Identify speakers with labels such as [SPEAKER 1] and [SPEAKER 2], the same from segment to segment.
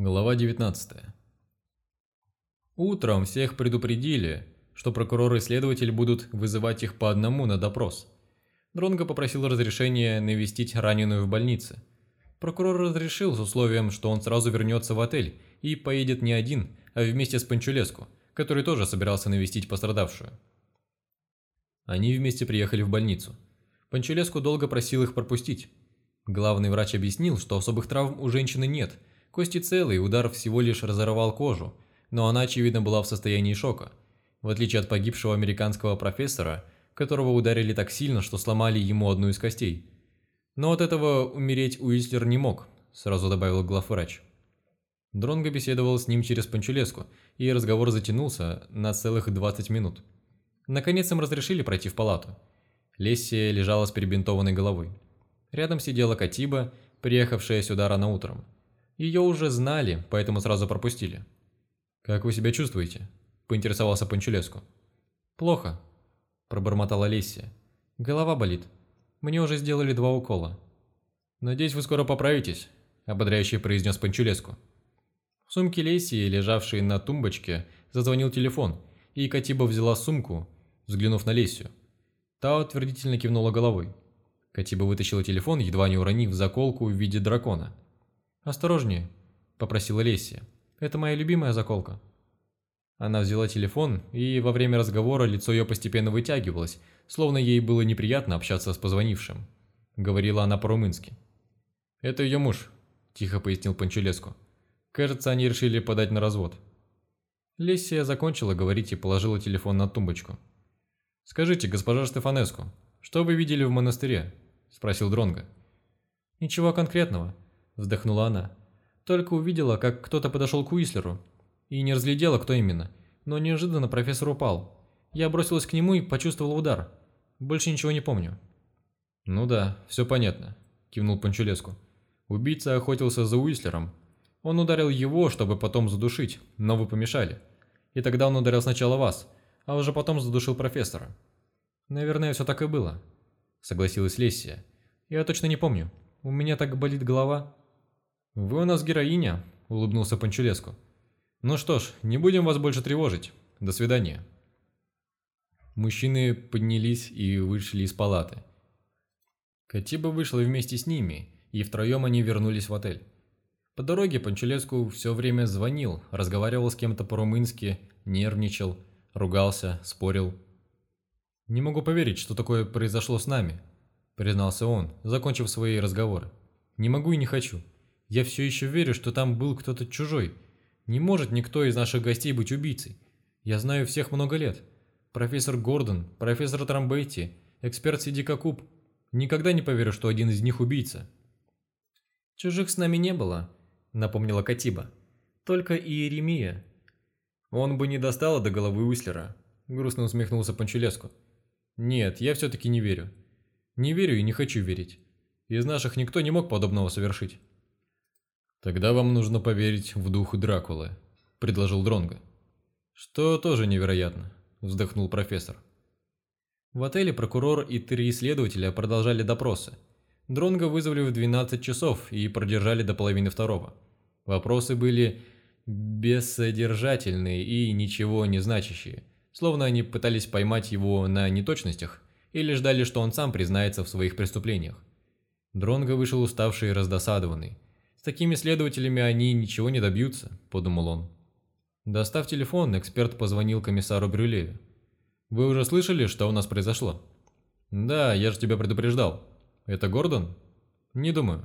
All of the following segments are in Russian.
[SPEAKER 1] Глава 19. Утром всех предупредили, что прокурор и следователь будут вызывать их по одному на допрос. Дронго попросил разрешения навестить раненую в больнице. Прокурор разрешил с условием, что он сразу вернется в отель и поедет не один, а вместе с Панчулеску, который тоже собирался навестить пострадавшую. Они вместе приехали в больницу. Панчулеску долго просил их пропустить. Главный врач объяснил, что особых травм у женщины нет – Кости целые, удар всего лишь разорвал кожу, но она, очевидно, была в состоянии шока. В отличие от погибшего американского профессора, которого ударили так сильно, что сломали ему одну из костей. Но от этого умереть Уислер не мог, сразу добавил главврач. Дронго беседовал с ним через Панчулеску, и разговор затянулся на целых 20 минут. Наконец им разрешили пройти в палату. Лессия лежала с перебинтованной головой. Рядом сидела Катиба, приехавшая сюда рано утром. Ее уже знали, поэтому сразу пропустили. «Как вы себя чувствуете?» – поинтересовался Панчулеску. «Плохо», – пробормотала Лессия. «Голова болит. Мне уже сделали два укола». «Надеюсь, вы скоро поправитесь», – ободряюще произнес Панчулеску. В сумке Лессии, лежавшей на тумбочке, зазвонил телефон, и Катиба взяла сумку, взглянув на Лессию. Та утвердительно кивнула головой. Катиба вытащила телефон, едва не уронив заколку в виде дракона – «Осторожнее», – попросила Лесия. «Это моя любимая заколка». Она взяла телефон, и во время разговора лицо ее постепенно вытягивалось, словно ей было неприятно общаться с позвонившим. Говорила она по-румынски. «Это ее муж», – тихо пояснил Панчелеску. «Кажется, они решили подать на развод». Лесия закончила говорить и положила телефон на тумбочку. «Скажите, госпожа Стефанеску, что вы видели в монастыре?» – спросил Дронга. «Ничего конкретного вздохнула она. Только увидела, как кто-то подошел к Уислеру. И не разглядела, кто именно. Но неожиданно профессор упал. Я бросилась к нему и почувствовала удар. Больше ничего не помню. «Ну да, все понятно», – кивнул Панчулеску. «Убийца охотился за Уислером. Он ударил его, чтобы потом задушить, но вы помешали. И тогда он ударил сначала вас, а уже потом задушил профессора». «Наверное, все так и было», – согласилась Лессия. «Я точно не помню. У меня так болит голова». «Вы у нас героиня», – улыбнулся Панчулеску. «Ну что ж, не будем вас больше тревожить. До свидания». Мужчины поднялись и вышли из палаты. Катиба вышла вместе с ними, и втроем они вернулись в отель. По дороге Панчулеску все время звонил, разговаривал с кем-то по-румынски, нервничал, ругался, спорил. «Не могу поверить, что такое произошло с нами», – признался он, закончив свои разговоры. «Не могу и не хочу. Я все еще верю, что там был кто-то чужой. Не может никто из наших гостей быть убийцей. Я знаю всех много лет. Профессор Гордон, профессор Трамбейти, эксперт Сидика Куб. Никогда не поверю, что один из них убийца. «Чужих с нами не было», — напомнила Катиба. «Только Иеремия». «Он бы не достал до головы Уислера», — грустно усмехнулся Панчулеску. «Нет, я все-таки не верю. Не верю и не хочу верить. Из наших никто не мог подобного совершить». «Тогда вам нужно поверить в дух Дракулы», – предложил Дронго. «Что тоже невероятно», – вздохнул профессор. В отеле прокурор и три следователя продолжали допросы. Дронго вызвали в 12 часов и продержали до половины второго. Вопросы были бессодержательные и ничего не значащие, словно они пытались поймать его на неточностях или ждали, что он сам признается в своих преступлениях. Дронго вышел уставший и раздосадованный – с такими следователями они ничего не добьются, подумал он. Достав телефон, эксперт позвонил комиссару Брюлею. «Вы уже слышали, что у нас произошло?» «Да, я же тебя предупреждал. Это Гордон?» «Не думаю».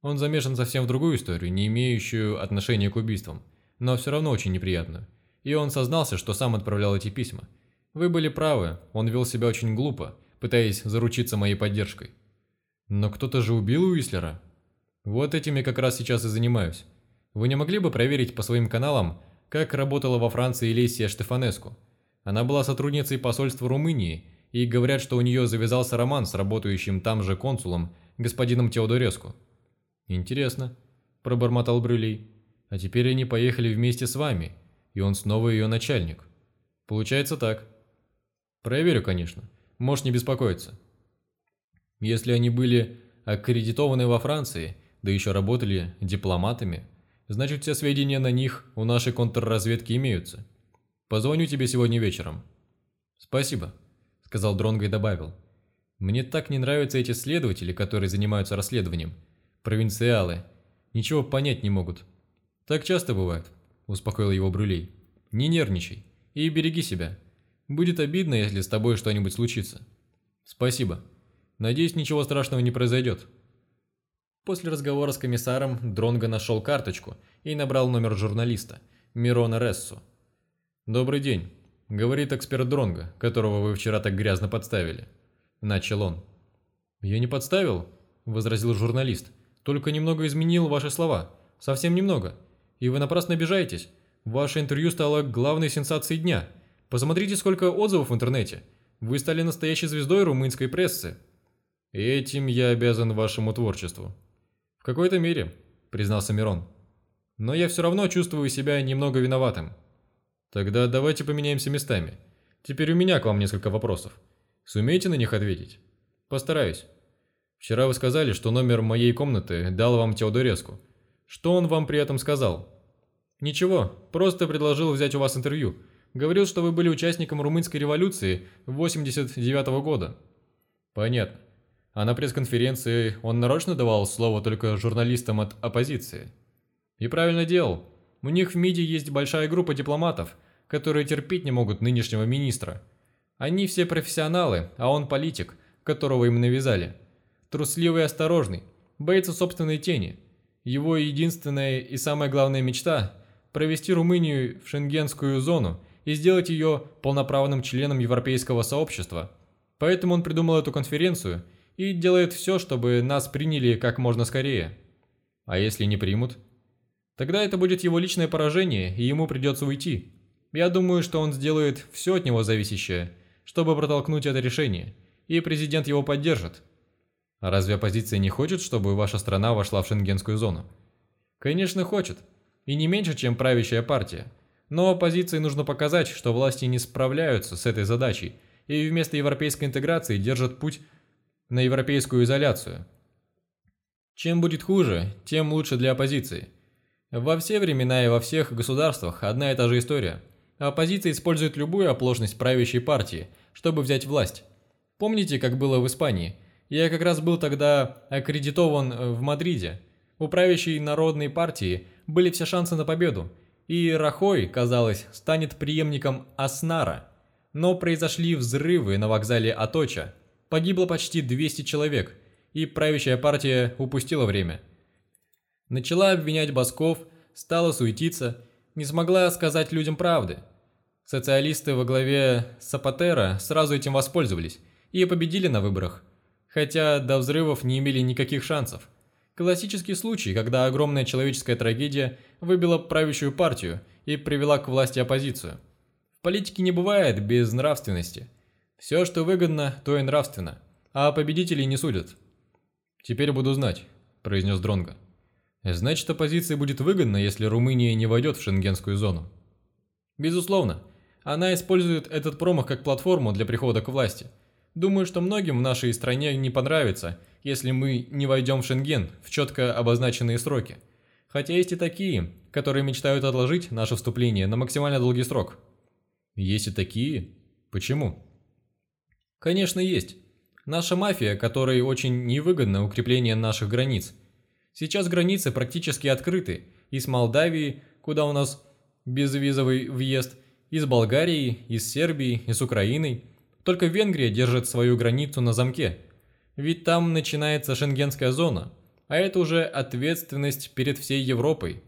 [SPEAKER 1] Он замешан совсем в другую историю, не имеющую отношения к убийствам, но все равно очень неприятную. И он сознался, что сам отправлял эти письма. Вы были правы, он вел себя очень глупо, пытаясь заручиться моей поддержкой. Но кто-то же убил Уислера? Вот этими как раз сейчас и занимаюсь. Вы не могли бы проверить по своим каналам, как работала во Франции Лесия Штефанеску? Она была сотрудницей посольства Румынии, и говорят, что у нее завязался роман с работающим там же консулом, господином Теодореску. «Интересно», – пробормотал Брюлей. «А теперь они поехали вместе с вами, и он снова ее начальник. Получается так». «Проверю, конечно. Можешь не беспокоиться». Если они были аккредитованы во Франции – да еще работали дипломатами, Значит, все сведения на них у нашей контрразведки имеются. Позвоню тебе сегодня вечером. Спасибо, сказал Дронго и добавил. Мне так не нравятся эти следователи, которые занимаются расследованием. Провинциалы. Ничего понять не могут. Так часто бывает, успокоил его Брюлей. Не нервничай и береги себя. Будет обидно, если с тобой что-нибудь случится. Спасибо. Надеюсь, ничего страшного не произойдет. После разговора с комиссаром Дронго нашел карточку и набрал номер журналиста, Мирона Рессу. «Добрый день», — говорит эксперт Дронго, которого вы вчера так грязно подставили. Начал он. «Я не подставил», — возразил журналист. «Только немного изменил ваши слова. Совсем немного. И вы напрасно обижаетесь. Ваше интервью стало главной сенсацией дня. Посмотрите, сколько отзывов в интернете. Вы стали настоящей звездой румынской прессы». «Этим я обязан вашему творчеству», «В какой-то мере», – признался Мирон. «Но я все равно чувствую себя немного виноватым». «Тогда давайте поменяемся местами. Теперь у меня к вам несколько вопросов. Сумеете на них ответить?» «Постараюсь. Вчера вы сказали, что номер моей комнаты дал вам Теодореску. Что он вам при этом сказал?» «Ничего, просто предложил взять у вас интервью. Говорил, что вы были участником румынской революции 89 -го года». «Понятно. А на пресс-конференции он нарочно давал слово только журналистам от оппозиции. И правильно делал. У них в МИДе есть большая группа дипломатов, которые терпеть не могут нынешнего министра. Они все профессионалы, а он политик, которого им навязали. Трусливый и осторожный, боится собственной тени. Его единственная и самая главная мечта – провести Румынию в шенгенскую зону и сделать ее полноправным членом европейского сообщества. Поэтому он придумал эту конференцию – и делает все, чтобы нас приняли как можно скорее. А если не примут? Тогда это будет его личное поражение, и ему придется уйти. Я думаю, что он сделает все от него зависящее, чтобы протолкнуть это решение, и президент его поддержит. А разве оппозиция не хочет, чтобы ваша страна вошла в шенгенскую зону? Конечно, хочет. И не меньше, чем правящая партия. Но оппозиции нужно показать, что власти не справляются с этой задачей, и вместо европейской интеграции держат путь на европейскую изоляцию. Чем будет хуже, тем лучше для оппозиции. Во все времена и во всех государствах одна и та же история. Оппозиция использует любую оплошность правящей партии, чтобы взять власть. Помните, как было в Испании? Я как раз был тогда аккредитован в Мадриде. У правящей народной партии были все шансы на победу, и Рахой, казалось, станет преемником Аснара. Но произошли взрывы на вокзале Аточа, Погибло почти 200 человек, и правящая партия упустила время. Начала обвинять Басков, стала суетиться, не смогла сказать людям правды. Социалисты во главе Сапатера сразу этим воспользовались и победили на выборах, хотя до взрывов не имели никаких шансов. Классический случай, когда огромная человеческая трагедия выбила правящую партию и привела к власти оппозицию. В политике не бывает без нравственности – все, что выгодно, то и нравственно, а победителей не судят. Теперь буду знать, произнес Дронго. Значит, оппозиции будет выгодно, если Румыния не войдет в шенгенскую зону. Безусловно, она использует этот промах как платформу для прихода к власти. Думаю, что многим в нашей стране не понравится, если мы не войдем в Шенген в четко обозначенные сроки. Хотя есть и такие, которые мечтают отложить наше вступление на максимально долгий срок. Есть и такие? Почему? Конечно, есть. Наша мафия, которой очень невыгодно укрепление наших границ. Сейчас границы практически открыты. И с Молдавией, куда у нас безвизовый въезд, и с Болгарией, и с Сербией, и с Украиной. Только Венгрия держит свою границу на замке. Ведь там начинается шенгенская зона, а это уже ответственность перед всей Европой.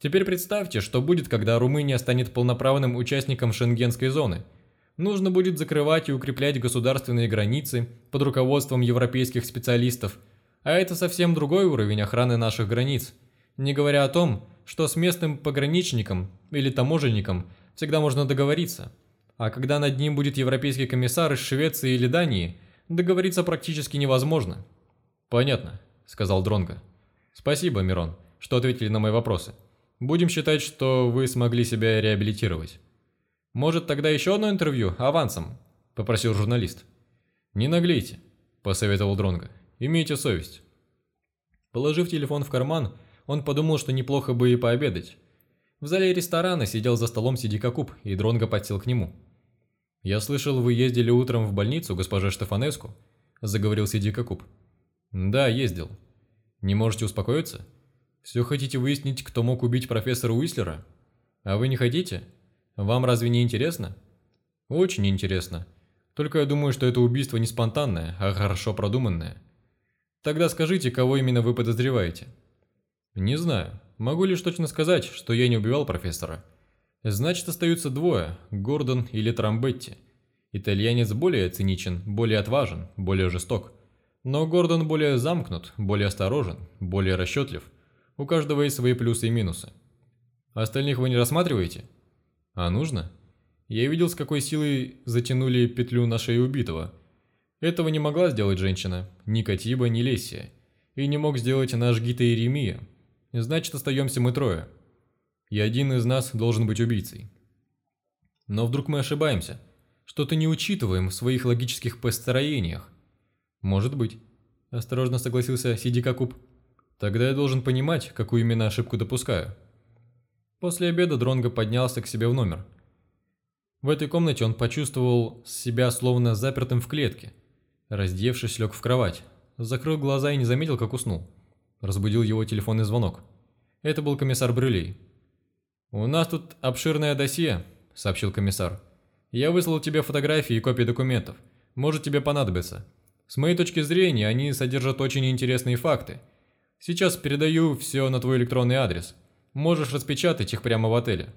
[SPEAKER 1] Теперь представьте, что будет, когда Румыния станет полноправным участником шенгенской зоны – нужно будет закрывать и укреплять государственные границы под руководством европейских специалистов, а это совсем другой уровень охраны наших границ. Не говоря о том, что с местным пограничником или таможенником всегда можно договориться. А когда над ним будет европейский комиссар из Швеции или Дании, договориться практически невозможно. «Понятно», — сказал Дронго. «Спасибо, Мирон, что ответили на мои вопросы. Будем считать, что вы смогли себя реабилитировать». «Может, тогда еще одно интервью, авансом?» – попросил журналист. «Не наглейте», – посоветовал Дронго. «Имейте совесть». Положив телефон в карман, он подумал, что неплохо бы и пообедать. В зале ресторана сидел за столом Сидикакуб, и Дронго подсел к нему. «Я слышал, вы ездили утром в больницу, госпожа Штефанеску?» – заговорил Сидикакуб. «Да, ездил. Не можете успокоиться? Все хотите выяснить, кто мог убить профессора Уислера? А вы не хотите? Вам разве не интересно?» «Очень интересно. Только я думаю, что это убийство не спонтанное, а хорошо продуманное. Тогда скажите, кого именно вы подозреваете?» «Не знаю. Могу лишь точно сказать, что я не убивал профессора. Значит, остаются двое – Гордон или Трамбетти. Итальянец более циничен, более отважен, более жесток. Но Гордон более замкнут, более осторожен, более расчетлив. У каждого есть свои плюсы и минусы. Остальных вы не рассматриваете? А нужно? Я видел, с какой силой затянули петлю на шею убитого. Этого не могла сделать женщина, ни Катиба, ни Лессия. И не мог сделать наш Гита и Ремия. Значит, остаемся мы трое. И один из нас должен быть убийцей. Но вдруг мы ошибаемся. Что-то не учитываем в своих логических построениях. Может быть. Осторожно согласился Сидикакуб. Тогда я должен понимать, какую именно ошибку допускаю. После обеда Дронго поднялся к себе в номер – в этой комнате он почувствовал себя словно запертым в клетке. Раздевшись, лег в кровать, закрыл глаза и не заметил, как уснул. Разбудил его телефонный звонок. Это был комиссар Брюлей. «У нас тут обширное досье», — сообщил комиссар. «Я выслал тебе фотографии и копии документов. Может тебе понадобиться. С моей точки зрения, они содержат очень интересные факты. Сейчас передаю все на твой электронный адрес. Можешь распечатать их прямо в отеле».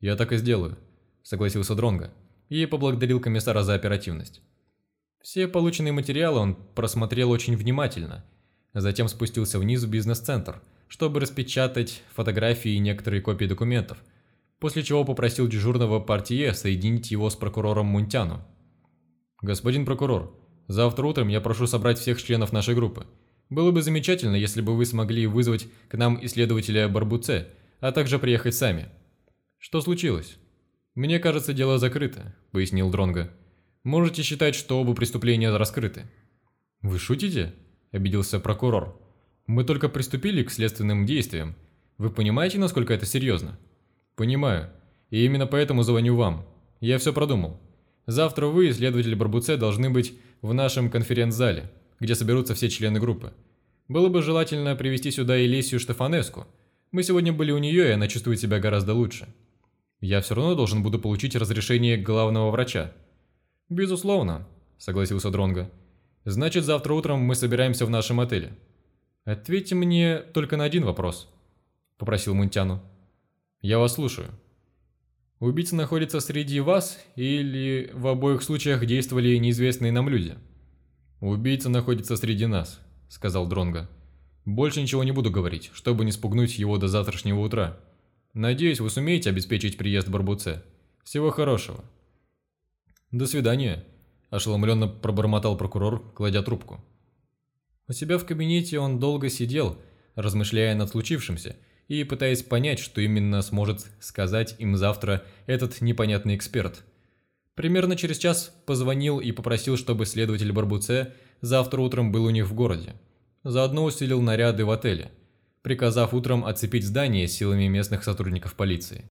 [SPEAKER 1] «Я так и сделаю», согласился Дронга и поблагодарил комиссара за оперативность. Все полученные материалы он просмотрел очень внимательно, затем спустился вниз в бизнес-центр, чтобы распечатать фотографии и некоторые копии документов, после чего попросил дежурного партия соединить его с прокурором Мунтяну. «Господин прокурор, завтра утром я прошу собрать всех членов нашей группы. Было бы замечательно, если бы вы смогли вызвать к нам исследователя Барбуце, а также приехать сами. Что случилось?» «Мне кажется, дело закрыто», — пояснил Дронго. «Можете считать, что оба преступления раскрыты». «Вы шутите?» – обиделся прокурор. «Мы только приступили к следственным действиям. Вы понимаете, насколько это серьезно?» «Понимаю. И именно поэтому звоню вам. Я все продумал. Завтра вы, следователь Барбуце, должны быть в нашем конференц-зале, где соберутся все члены группы. Было бы желательно привести сюда и Лесию Штефанеску. Мы сегодня были у нее, и она чувствует себя гораздо лучше». Я все равно должен буду получить разрешение главного врача. Безусловно, согласился Дронго. Значит, завтра утром мы собираемся в нашем отеле. Ответьте мне только на один вопрос, попросил Мунтяну. Я вас слушаю. Убийца находится среди вас или в обоих случаях действовали неизвестные нам люди? Убийца находится среди нас, сказал Дронго. Больше ничего не буду говорить, чтобы не спугнуть его до завтрашнего утра. Надеюсь, вы сумеете обеспечить приезд Барбуце. Всего хорошего. До свидания, ошеломленно пробормотал прокурор, кладя трубку. У себя в кабинете он долго сидел, размышляя над случившимся и пытаясь понять, что именно сможет сказать им завтра этот непонятный эксперт. Примерно через час позвонил и попросил, чтобы следователь Барбуце завтра утром был у них в городе. Заодно усилил наряды в отеле – приказав утром оцепить здание силами местных сотрудников полиции.